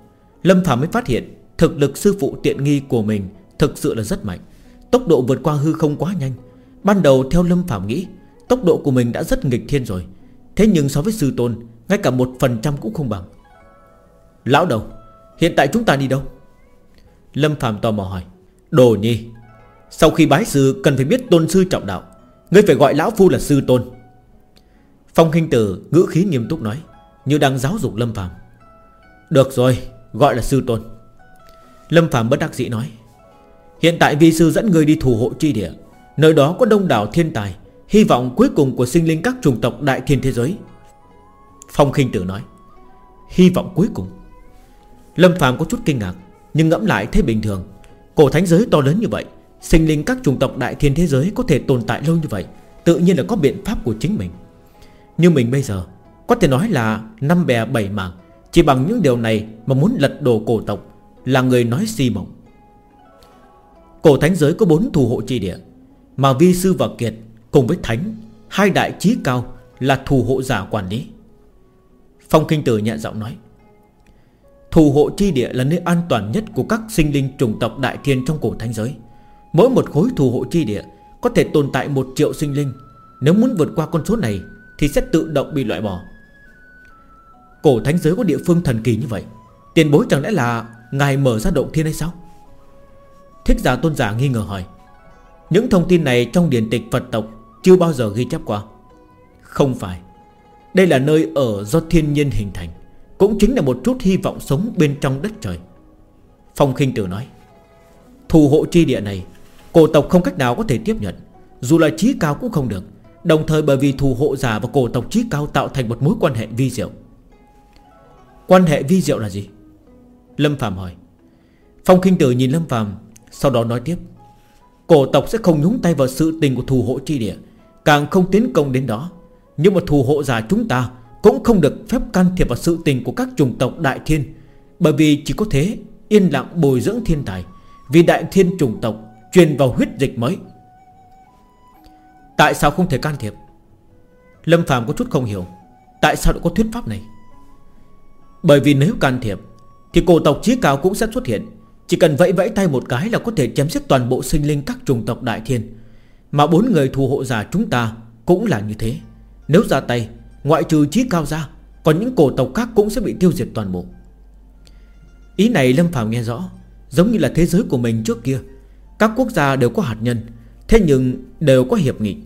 Lâm Phạm mới phát hiện Thực lực sư phụ tiện nghi của mình Thực sự là rất mạnh. Tốc độ vượt qua hư không quá nhanh. Ban đầu theo Lâm Phạm nghĩ, Tốc độ của mình đã rất nghịch thiên rồi. Thế nhưng so với sư tôn, Ngay cả một phần trăm cũng không bằng. Lão đầu, Hiện tại chúng ta đi đâu? Lâm Phạm tò mò hỏi. Đồ nhi, Sau khi bái sư cần phải biết tôn sư trọng đạo. Ngươi phải gọi lão phu là sư tôn. Phong Kinh Tử ngữ khí nghiêm túc nói, Như đang giáo dục Lâm Phạm. Được rồi, gọi là sư tôn. Lâm Phạm bất đắc dĩ nói, Hiện tại vi sư dẫn người đi thủ hộ chi địa. Nơi đó có đông đảo thiên tài, Hy vọng cuối cùng của sinh linh các chủng tộc đại thiên thế giới. Phong khinh tử nói, Hy vọng cuối cùng. Lâm Phạm có chút kinh ngạc, Nhưng ngẫm lại thế bình thường. Cổ thánh giới to lớn như vậy, Sinh linh các chủng tộc đại thiên thế giới có thể tồn tại lâu như vậy, Tự nhiên là có biện pháp của chính mình. Như mình bây giờ Có thể nói là năm bè bảy mảng. Chỉ bằng những điều này mà muốn lật đổ cổ tộc Là người nói si mộng. Cổ thánh giới có bốn thủ hộ chi địa, Mà vi sư và kiệt Cùng với thánh, Hai đại trí cao là thủ hộ giả quản lý. Phong Kinh Tử nhẹ giọng nói, Thủ hộ chi địa là nơi an toàn nhất Của các sinh linh trùng tộc đại thiên trong cổ thánh giới. Mỗi một khối thủ hộ chi địa Có thể tồn tại một triệu sinh linh. Nếu muốn vượt qua con số này Thì sẽ tự động bị loại bỏ. Cổ thánh giới có địa phương thần kỳ như vậy, Tiền bối chẳng lẽ là Ngài mở ra động thiên hay sao? Thích giả tôn giả nghi ngờ hỏi. Những thông tin này trong điển tịch Phật tộc Chưa bao giờ ghi chép qua. Không phải. Đây là nơi ở do thiên nhiên hình thành, Cũng chính là một chút hy vọng sống bên trong đất trời. Phong khinh tử nói. Thù hộ chi địa này, Cổ tộc không cách nào có thể tiếp nhận. Dù là trí cao cũng không được. Đồng thời bởi vì thù hộ giả và cổ tộc trí cao Tạo thành một mối quan hệ vi diệu. Quan hệ vi diệu là gì? Lâm Phạm hỏi. Phong Kinh Tử nhìn Lâm Phạm sau đó nói tiếp. Cổ tộc sẽ không nhúng tay vào sự tình của thù hộ chi địa, Càng không tiến công đến đó. Nhưng mà thù hộ giả chúng ta Cũng không được phép can thiệp vào sự tình của các chủng tộc đại thiên, Bởi vì chỉ có thế Yên lặng bồi dưỡng thiên tài, Vì đại thiên chủng tộc Truyền vào huyết dịch mới. Tại sao không thể can thiệp? Lâm Phạm có chút không hiểu, Tại sao lại có thuyết pháp này? Bởi vì nếu can thiệp, Thì cổ tộc trí cao cũng sẽ xuất hiện. Chỉ cần vẫy vẫy tay một cái là có thể chém giết toàn bộ sinh linh các chủng tộc đại thiên. Mà bốn người thù hộ giả chúng ta cũng là như thế. Nếu ra tay, Ngoại trừ trí cao ra, Còn những cổ tộc khác cũng sẽ bị tiêu diệt toàn bộ. Ý này Lâm Phàm nghe rõ, Giống như là thế giới của mình trước kia. Các quốc gia đều có hạt nhân, Thế nhưng đều có hiệp nghị.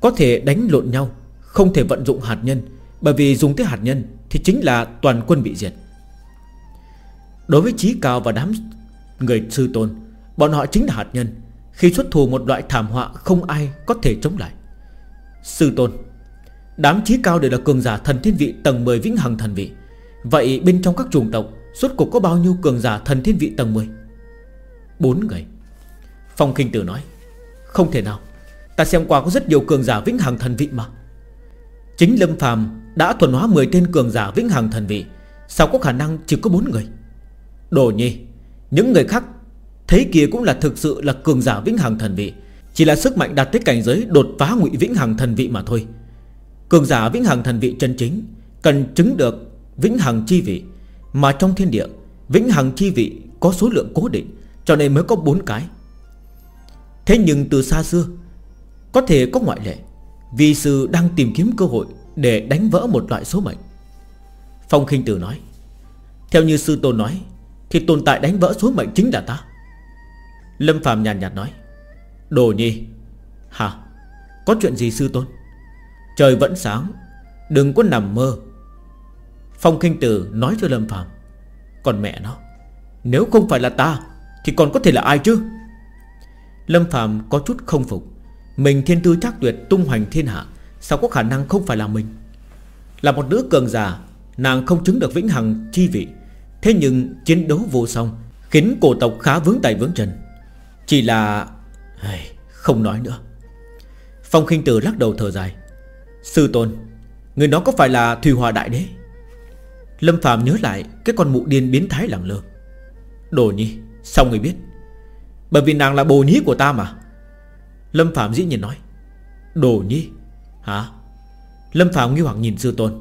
Có thể đánh lộn nhau, Không thể vận dụng hạt nhân, Bởi vì dùng tới hạt nhân thì chính là toàn quân bị diệt. Đối với trí cao và đám Người sư tôn, Bọn họ chính là hạt nhân. Khi xuất thù một loại thảm họa không ai có thể chống lại. Sư tôn, Đám chí cao đều là cường giả thần thiên vị tầng 10 vĩnh hằng thần vị. Vậy bên trong các chủng tộc, Suốt cuộc có bao nhiêu cường giả thần thiên vị tầng 10 Bốn người. Phong Kinh Tử nói, Không thể nào. Ta xem qua có rất nhiều cường giả vĩnh hằng thần vị mà. Chính Lâm phàm đã thuần hóa 10 tên cường giả vĩnh hằng thần vị, Sao có khả năng chỉ có bốn người? Đồ nhi, những người khác Thấy kia cũng là thực sự là cường giả vĩnh hằng thần vị, Chỉ là sức mạnh đạt tới cảnh giới Đột phá ngụy vĩnh hằng thần vị mà thôi. Cường giả vĩnh hằng thần vị chân chính Cần chứng được vĩnh hằng chi vị, Mà trong thiên địa, Vĩnh hằng chi vị có số lượng cố định, Cho nên mới có bốn cái. Thế nhưng từ xa xưa, Có thể có ngoại lệ, Vì sư đang tìm kiếm cơ hội để đánh vỡ một loại số mệnh. Phong khinh Tử nói, Theo như sư tôn nói, thì tồn tại đánh vỡ số mệnh chính là ta. Lâm Phạm nhàn nhạt nói, Đồ nhi, Hả, Có chuyện gì sư tôn? Trời vẫn sáng, Đừng có nằm mơ. Phong Kinh Tử nói cho Lâm Phạm Còn mẹ nó, Nếu không phải là ta, Thì còn có thể là ai chứ? Lâm Phạm có chút không phục, Mình thiên tư chắc tuyệt tung hoành thiên hạ Sao có khả năng không phải là mình? Là một nữ cường già Nàng không chứng được vĩnh hằng chi vị. Thế nhưng chiến đấu vô song, Khiến cổ tộc khá vướng tay vướng chân. Chỉ là Không nói nữa. Phong khinh tử lắc đầu thở dài. Sư tôn, Người đó có phải là Thùy Hòa Đại Đế? Lâm Phạm nhớ lại Cái con mụ điên biến thái lẳng lơ. Đồ nhi, Sao người biết? Bởi vì nàng là bồ nhí của ta mà. Lâm Phạm dĩ nhiên nói. Đồ nhi Hả? Lâm Phạm nghi hoặc nhìn sư tôn.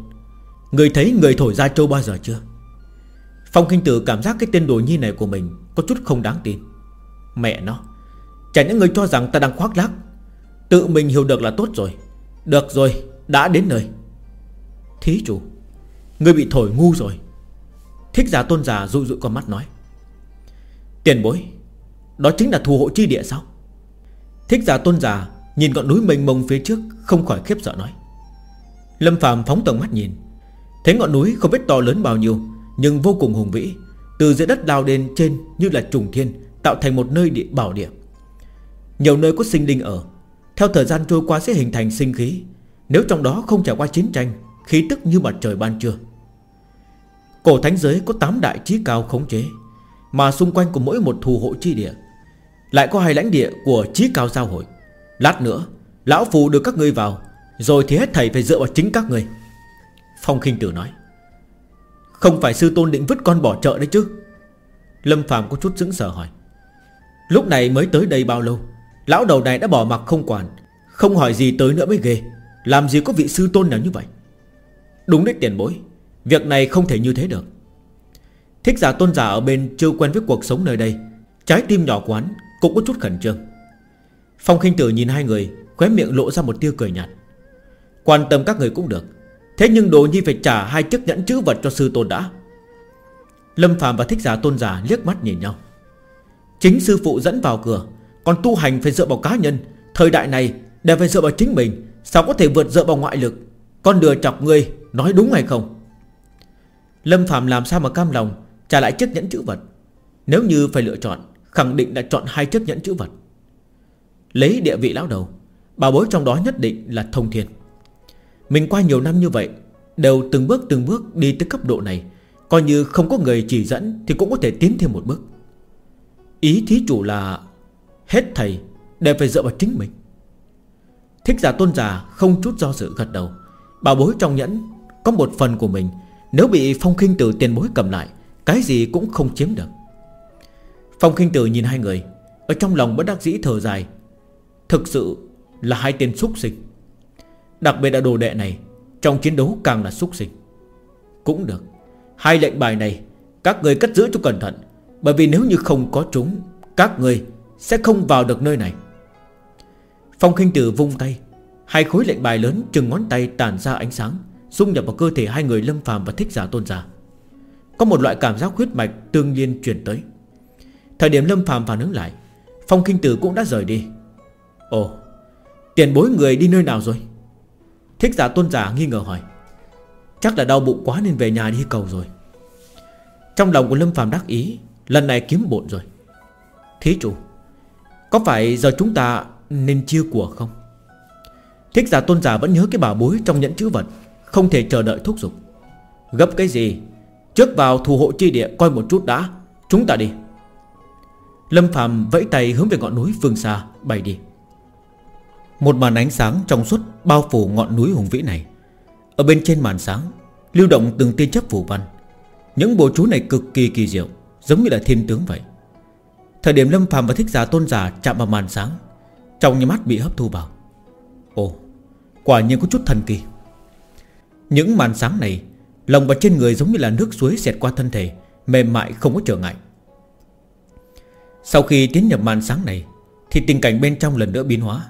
Người thấy người thổi ra châu bao giờ chưa? Phong Kinh Tử cảm giác cái tên đồ nhi này của mình Có chút không đáng tin. Mẹ nó, Chả những người cho rằng ta đang khoác lác. Tự mình hiểu được là tốt rồi. Được rồi, đã đến nơi. Thí chủ Ngươi bị thổi ngu rồi. Thích giả tôn giả dụ dụi con mắt nói. Tiền bối, Đó chính là thù hộ chi địa sao? Thích giả tôn giả Nhìn ngọn núi mênh mông phía trước, Không khỏi khiếp sợ nói. Lâm phàm phóng tầm mắt nhìn. Thấy ngọn núi không biết to lớn bao nhiêu, Nhưng vô cùng hùng vĩ. Từ dưới đất đào lên trên như là trùng thiên, Tạo thành một nơi địa, bảo địa. Nhiều nơi có sinh linh ở. Theo thời gian trôi qua sẽ hình thành sinh khí. Nếu trong đó không trải qua chiến tranh, Khí tức như mặt trời ban trưa. Cổ thánh giới có 8 đại trí cao khống chế, Mà xung quanh của mỗi một thù hộ chi địa. Lại có hai lãnh địa của trí cao giao hội. Lát nữa, Lão phù được các ngươi vào, Rồi thì hết thầy phải dựa vào chính các ngươi. Phong khinh tử nói, Không phải sư tôn định vứt con bỏ chợ đấy chứ? Lâm phạm có chút dững sợ hỏi, Lúc này mới tới đây bao lâu? Lão đầu này đã bỏ mặc không quản, Không hỏi gì tới nữa mới ghê. Làm gì có vị sư tôn nào như vậy? Đúng đấy tiền bối, Việc này không thể như thế được. Thích giả tôn giả ở bên chưa quen với cuộc sống nơi đây, Trái tim nhỏ quán Cũng có chút khẩn trương. Phong khinh tử nhìn hai người, Khóe miệng lộ ra một tia cười nhạt. Quan tâm các người cũng được. Thế nhưng đồ nhi phải trả hai chiếc nhẫn chữ vật cho sư tôn đã. Lâm Phạm và thích giả tôn giả liếc mắt nhìn nhau. Chính sư phụ dẫn vào cửa, Còn tu hành phải dựa vào cá nhân. Thời đại này, đều phải dựa vào chính mình. Sao có thể vượt dựa vào ngoại lực? Con đưa chọc ngươi, nói đúng hay không? Lâm Phạm làm sao mà cam lòng, Trả lại chiếc nhẫn chữ vật? Nếu như phải lựa chọn, Khẳng định đã chọn hai chiếc nhẫn chữ vật. Lấy địa vị lão đầu. Bảo bối trong đó nhất định là thông thiên. Mình qua nhiều năm như vậy, Đều từng bước từng bước đi tới cấp độ này, Coi như không có người chỉ dẫn Thì cũng có thể tiến thêm một bước. Ý thí chủ là Hết thầy đều phải dựa vào chính mình. Thích giả tôn giả không chút do dự gật đầu. Bảo bối trong nhẫn Có một phần của mình, Nếu bị phong khinh tử tiền bối cầm lại, Cái gì cũng không chiếm được. Phong khinh tử nhìn hai người, Ở trong lòng bất đắc dĩ thở dài. Thực sự là hai tên xúc sinh. Đặc biệt là đồ đệ này, Trong chiến đấu càng là xúc sinh. Cũng được, Hai lệnh bài này Các người cất giữ cho cẩn thận, Bởi vì nếu như không có chúng, Các người sẽ không vào được nơi này. Phong khinh tử vung tay, Hai khối lệnh bài lớn chừng ngón tay tản ra ánh sáng, Xung nhập vào cơ thể hai người lâm phàm và thích giả tôn giả Có một loại cảm giác huyết mạch tương nhiên truyền tới. Thời điểm lâm phàm phản ứng lại, Phong kinh tử cũng đã rời đi. Ồ, Tiền bối người đi nơi nào rồi? Thích giả tôn giả nghi ngờ hỏi. Chắc là đau bụng quá nên về nhà đi cầu rồi. Trong lòng của Lâm phàm đắc ý, Lần này kiếm bộn rồi. Thí chủ, Có phải giờ chúng ta nên chia của không? Thích giả tôn giả vẫn nhớ cái bảo bối trong nhẫn chữ vật, Không thể chờ đợi thúc giục. Gấp cái gì? Trước vào thù hộ chi địa coi một chút đã, Chúng ta đi. Lâm Phạm vẫy tay hướng về ngọn núi phương xa Bay đi. Một màn ánh sáng trong suốt Bao phủ ngọn núi hùng vĩ này. Ở bên trên màn sáng, Lưu động từng tiên chấp phủ văn. Những bộ chú này cực kỳ kỳ diệu, Giống như là thiên tướng vậy. Thời điểm Lâm phàm và Thích Giả Tôn Giả chạm vào màn sáng, Trong nhà mắt bị hấp thu vào. Ồ, Quả nhiên có chút thần kỳ. Những màn sáng này, Lòng vào trên người giống như là nước suối xẹt qua thân thể, Mềm mại không có trở ngại. Sau khi tiến nhập màn sáng này, Thì tình cảnh bên trong lần nữa biến hóa.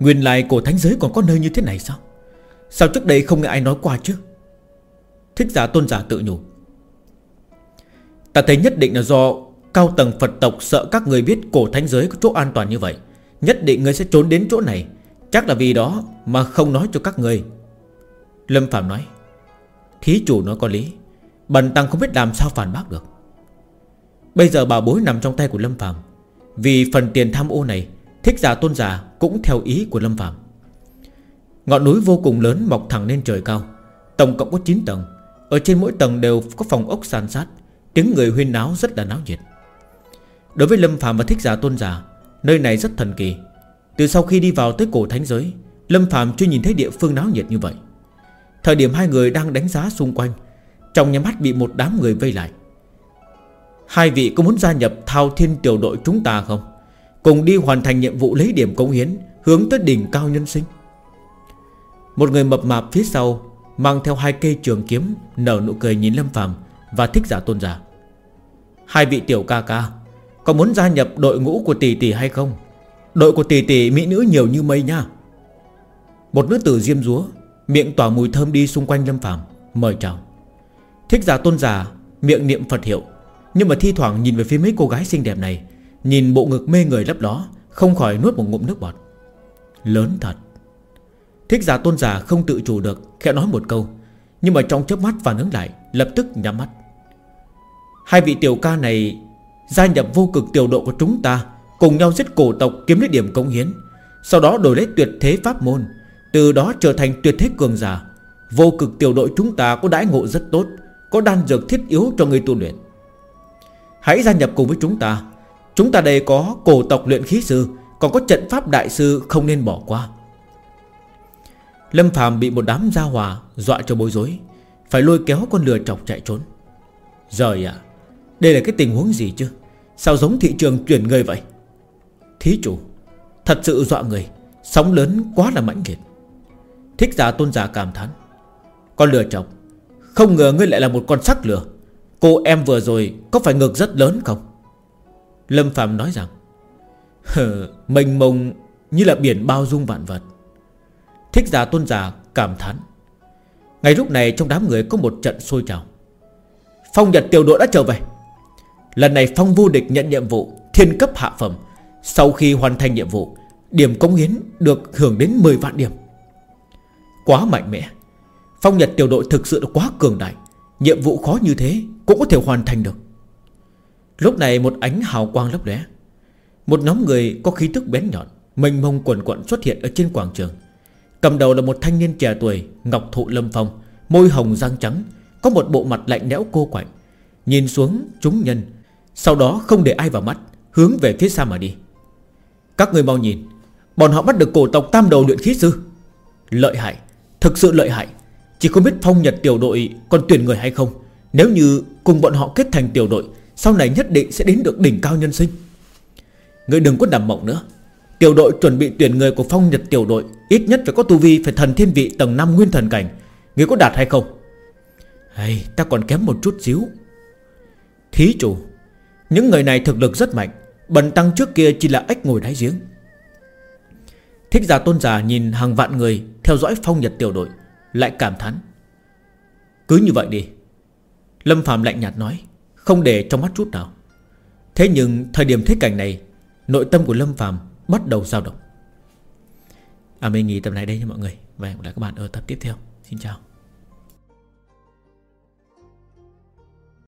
Nguyên lại cổ thánh giới còn có nơi như thế này sao? Sao trước đây không nghe ai nói qua chứ? Thích giả tôn giả tự nhủ. Ta thấy nhất định là do Cao tầng Phật tộc sợ các người biết cổ thánh giới có chỗ an toàn như vậy, Nhất định người sẽ trốn đến chỗ này. Chắc là vì đó mà không nói cho các người. Lâm Phạm nói, Thí chủ nói có lý, Bần tăng không biết làm sao phản bác được. Bây giờ bà bối nằm trong tay của Lâm Phạm Vì phần tiền tham ô này, Thích giả tôn giả cũng theo ý của Lâm Phạm Ngọn núi vô cùng lớn mọc thẳng lên trời cao, Tổng cộng có 9 tầng. Ở trên mỗi tầng đều có phòng ốc san sát, Tiếng người huyên náo rất là náo nhiệt. Đối với Lâm Phạm và Thích giả tôn giả, Nơi này rất thần kỳ. Từ sau khi đi vào tới cổ thánh giới, Lâm Phạm chưa nhìn thấy địa phương náo nhiệt như vậy. Thời điểm hai người đang đánh giá xung quanh, Trong nhà mắt bị một đám người vây lại. Hai vị có muốn gia nhập thao thiên tiểu đội chúng ta không? Cùng đi hoàn thành nhiệm vụ lấy điểm công hiến, Hướng tới đỉnh cao nhân sinh. Một người mập mạp phía sau Mang theo hai cây trường kiếm, Nở nụ cười nhìn Lâm phàm Và thích giả tôn giả. Hai vị tiểu ca ca, Có muốn gia nhập đội ngũ của tỷ tỷ hay không? Đội của tỷ tỷ mỹ nữ nhiều như mây nha. Một nữ tử diêm rúa Miệng tỏa mùi thơm đi xung quanh Lâm phàm, Mời chào. Thích giả tôn giả, miệng niệm Phật hiệu, Nhưng mà thi thoảng nhìn về phía mấy cô gái xinh đẹp này Nhìn bộ ngực mê người lấp đó Không khỏi nuốt một ngụm nước bọt. Lớn thật. Thích giả tôn giả không tự chủ được, Khẽ nói một câu, Nhưng mà trong chớp mắt phản ứng lại, Lập tức nhắm mắt. Hai vị tiểu ca này Gia nhập vô cực tiểu độ của chúng ta, Cùng nhau giết cổ tộc kiếm lấy điểm công hiến, Sau đó đổi lấy tuyệt thế pháp môn, Từ đó trở thành tuyệt thế cường giả. Vô cực tiểu đội chúng ta có đãi ngộ rất tốt, Có đan dược thiết yếu cho người tu luyện. Hãy gia nhập cùng với chúng ta Chúng ta đây có cổ tộc luyện khí sư, Còn có trận pháp đại sư không nên bỏ qua. Lâm Phạm bị một đám gia hòa Dọa cho bối rối, Phải lôi kéo con lừa chọc chạy trốn. Rời ạ, Đây là cái tình huống gì chứ? Sao giống thị trường chuyển người vậy? Thí chủ, Thật sự dọa người, Sóng lớn quá là mãnh liệt. Thích giả tôn giả cảm thán, Con lừa chọc, Không ngờ ngươi lại là một con sắc lừa. Cô em vừa rồi có phải ngược rất lớn không? Lâm Phạm nói rằng Mênh mông như là biển bao dung vạn vật. Thích giả tôn giả cảm thán, Ngay lúc này trong đám người có một trận sôi trào. Phong Nhật tiểu đội đã trở về. Lần này Phong vô địch nhận nhiệm vụ Thiên cấp hạ phẩm. Sau khi hoàn thành nhiệm vụ, Điểm công hiến được hưởng đến 10 vạn điểm. Quá mạnh mẽ, Phong Nhật tiểu đội thực sự quá cường đại. Nhiệm vụ khó như thế Cũng có thể hoàn thành được. Lúc này một ánh hào quang lấp lóe Một nhóm người có khí tức bén nhọn, Mênh mông quần quận xuất hiện ở trên quảng trường. Cầm đầu là một thanh niên trẻ tuổi, Ngọc thụ lâm phong, Môi hồng răng trắng, Có một bộ mặt lạnh lẽo cô quạnh. Nhìn xuống, chúng nhân, Sau đó không để ai vào mắt, Hướng về phía xa mà đi. Các người mau nhìn, Bọn họ bắt được cổ tộc tam đầu luyện khí sư. Lợi hại, Thực sự lợi hại. Chỉ không biết phong nhật tiểu đội còn tuyển người hay không. Nếu như cùng bọn họ kết thành tiểu đội sau này nhất định sẽ đến được đỉnh cao nhân sinh. Người đừng có nằm mộng nữa. Tiểu đội chuẩn bị tuyển người của phong nhật tiểu đội, Ít nhất phải có tu vi phải thần thiên vị tầng 5 nguyên thần cảnh. Người có đạt hay không? Hay, ta còn kém một chút xíu. Thí chủ, Những người này thực lực rất mạnh, Bần tăng trước kia chỉ là ếch ngồi đáy giếng. Thích giả tôn giả nhìn hàng vạn người Theo dõi phong nhật tiểu đội, Lại cảm thán. Cứ như vậy đi. Lâm Phạm lạnh nhạt nói. Không để trong mắt chút nào. Thế nhưng thời điểm thế cảnh này, Nội tâm của Lâm Phạm bắt đầu dao động. À mình nghỉ tập này đây nha mọi người. Và hẹn gặp lại các bạn ở tập tiếp theo. Xin chào.